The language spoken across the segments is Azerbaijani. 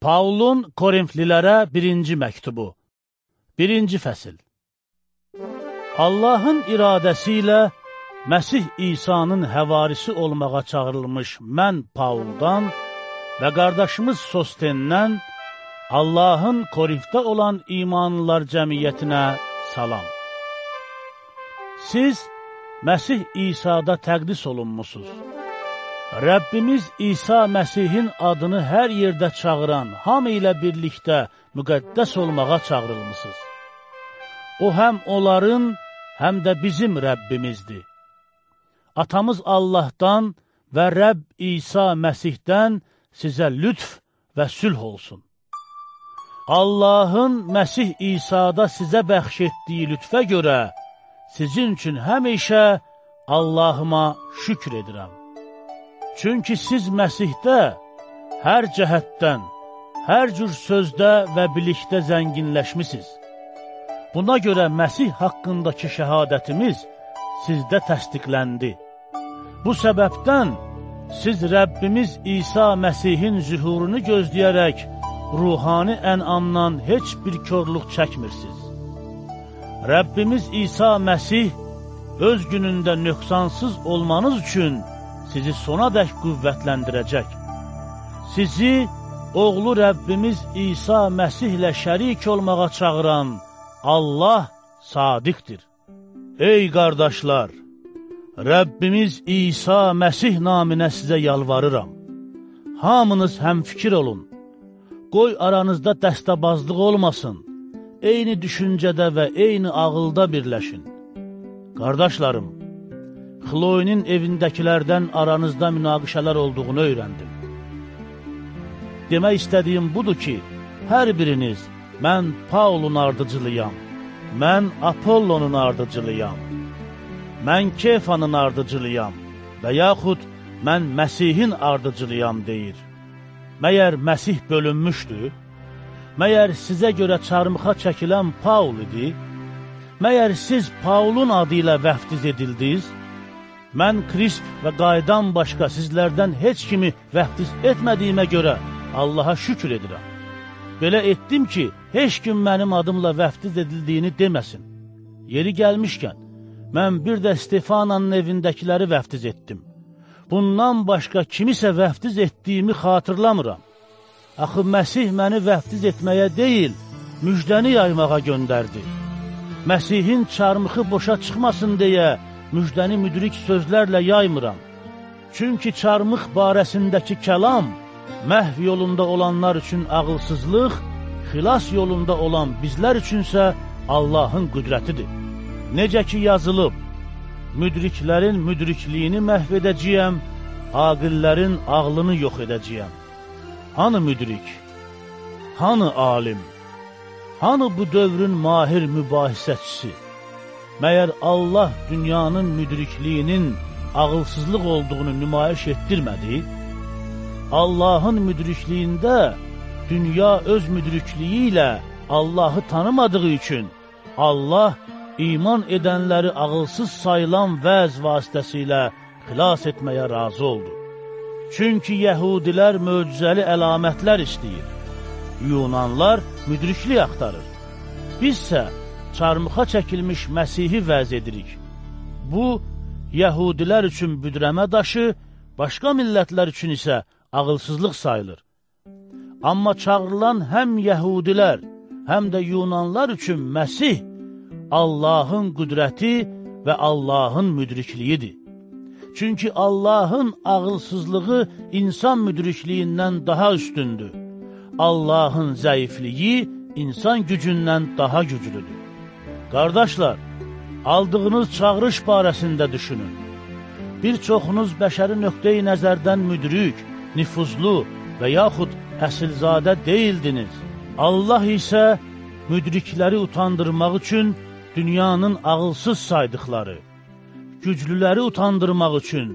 Paulun Korinflilərə birinci məktubu, birinci fəsil. Allahın iradəsi ilə Məsih İsa'nın həvarisi olmağa çağırılmış mən Pauldan və qardaşımız Sostendən Allahın Korinfdə olan imanlılar cəmiyyətinə salam. Siz Məsih İsa'da təqdis olunmusunuz. Rəbbimiz İsa Məsihin adını hər yerdə çağıran, hamı ilə birlikdə müqəddəs olmağa çağırılmısınız. O həm onların, həm də bizim Rəbbimizdir. Atamız Allahdan və Rəbb İsa Məsihdən sizə lütf və sülh olsun. Allahın Məsih İsa'da sizə bəxş etdiyi lütfə görə sizin üçün həmişə Allahıma şükr edirəm. Çünki siz Məsihdə hər cəhətdən, hər cür sözdə və bilikdə zənginləşmisiniz. Buna görə Məsih haqqındakı şəhadətimiz sizdə təsdiqləndi. Bu səbəbdən siz Rəbbimiz İsa Məsihin zühurunu gözləyərək ruhani ənamdan heç bir körluq çəkmirsiniz. Rəbbimiz İsa Məsih öz günündə nöqsansız olmanız üçün sizi sona dək qüvvətləndirəcək. Sizi oğlu Rəbbimiz İsa Məsihlə şərik olmağa çağıran Allah sadiqdir. Ey qardaşlar, Rəbbimiz İsa Məsih naminə sizə yalvarıram. Hamınız həmfikir olun. Qoy aranızda dəstəbazlıq olmasın. Eyni düşüncədə və eyni ağılda birləşin. Qardaşlarım, Xloinin evindəkilərdən aranızda münaqişələr olduğunu öyrəndim. Demək istədiyim budur ki, hər biriniz, mən Paulun ardıcılıyam, mən Apollonun ardıcılıyam, mən Kefanın ardıcılıyam və yaxud mən Məsihin ardıcılıyam deyir. Məyər Məsih bölünmüşdür? Məyər sizə görə çarmıxa çəkilən Paul idi? Məyər siz Paulun adı ilə vəftiz edildiniz? Mən Krisp və qaydan başqa sizlərdən heç kimi vəftiz etmədiyimə görə Allaha şükür edirəm. Belə etdim ki, heç kim mənim adımla vəftiz edildiyini deməsin. Yeri gəlmişkən, mən bir də Stefananın evindəkiləri vəftiz etdim. Bundan başqa kimisə vəftiz etdiyimi xatırlamıram. Axı Məsih məni vəftiz etməyə deyil, müjdəni yaymağa göndərdi. Məsihin çarmıxı boşa çıxmasın deyə, müjdəni müdrik sözlərlə yaymıram. Çünki çarmıx barəsindəki kəlam məhv yolunda olanlar üçün ağılsızlıq, xilas yolunda olan bizlər üçünsə Allahın qüdrətidir. Necə ki yazılıb, müdriklərin müdrikliyini məhv edəcəyəm, aqillərin ağlını yox edəcəyəm. Hanı müdrik? Hanı alim? Hanı bu dövrün mahir mübahisəçisi? Məyər Allah dünyanın müdrikliyinin ağılsızlıq olduğunu nümayiş etdirmədi? Allahın müdrikliyində dünya öz müdrikliyi ilə Allahı tanımadığı üçün Allah iman edənləri ağılsız sayılan vəz vasitəsilə xilas etməyə razı oldu. Çünki yəhudilər möcüzəli əlamətlər istəyir, Yunanlar müdriklik axtarır. Bizsə çarmıxa çəkilmiş Məsihi vəz edirik. Bu, yəhudilər üçün büdrəmə daşı, başqa millətlər üçün isə ağılsızlıq sayılır. Amma çağırılan həm yəhudilər, həm də yunanlar üçün Məsih Allahın qüdrəti və Allahın müdrikliyidir. Çünki Allahın ağılsızlığı insan müdrikliyindən daha üstündür. Allahın zəifliyi insan gücündən daha güclüdür. Qardaşlar, aldığınız çağırış barəsində düşünün. Bir çoxunuz bəşəri nöqteyi nəzərdən müdrik, nüfuzlu və yaxud əsilzadə deyildiniz. Allah isə müdrikləri utandırmaq üçün dünyanın ağılsız saydıqları, güclüləri utandırmaq üçün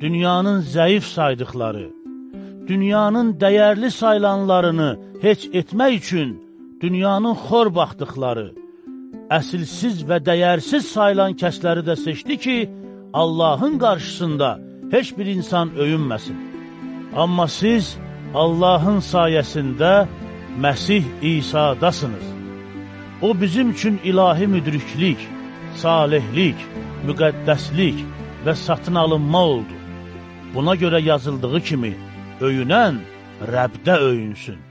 dünyanın zəif saydıqları, dünyanın dəyərli sayılanlarını heç etmək üçün dünyanın xor baxdıqları, əsilsiz və dəyərsiz sayılan kəsləri də seçdi ki, Allahın qarşısında heç bir insan öyünməsin. Amma siz Allahın sayəsində Məsih İsadasınız. O bizim üçün ilahi müdriklik, salihlik, müqəddəslik və satın alınma oldu. Buna görə yazıldığı kimi, öyünən Rəbdə öyünsün.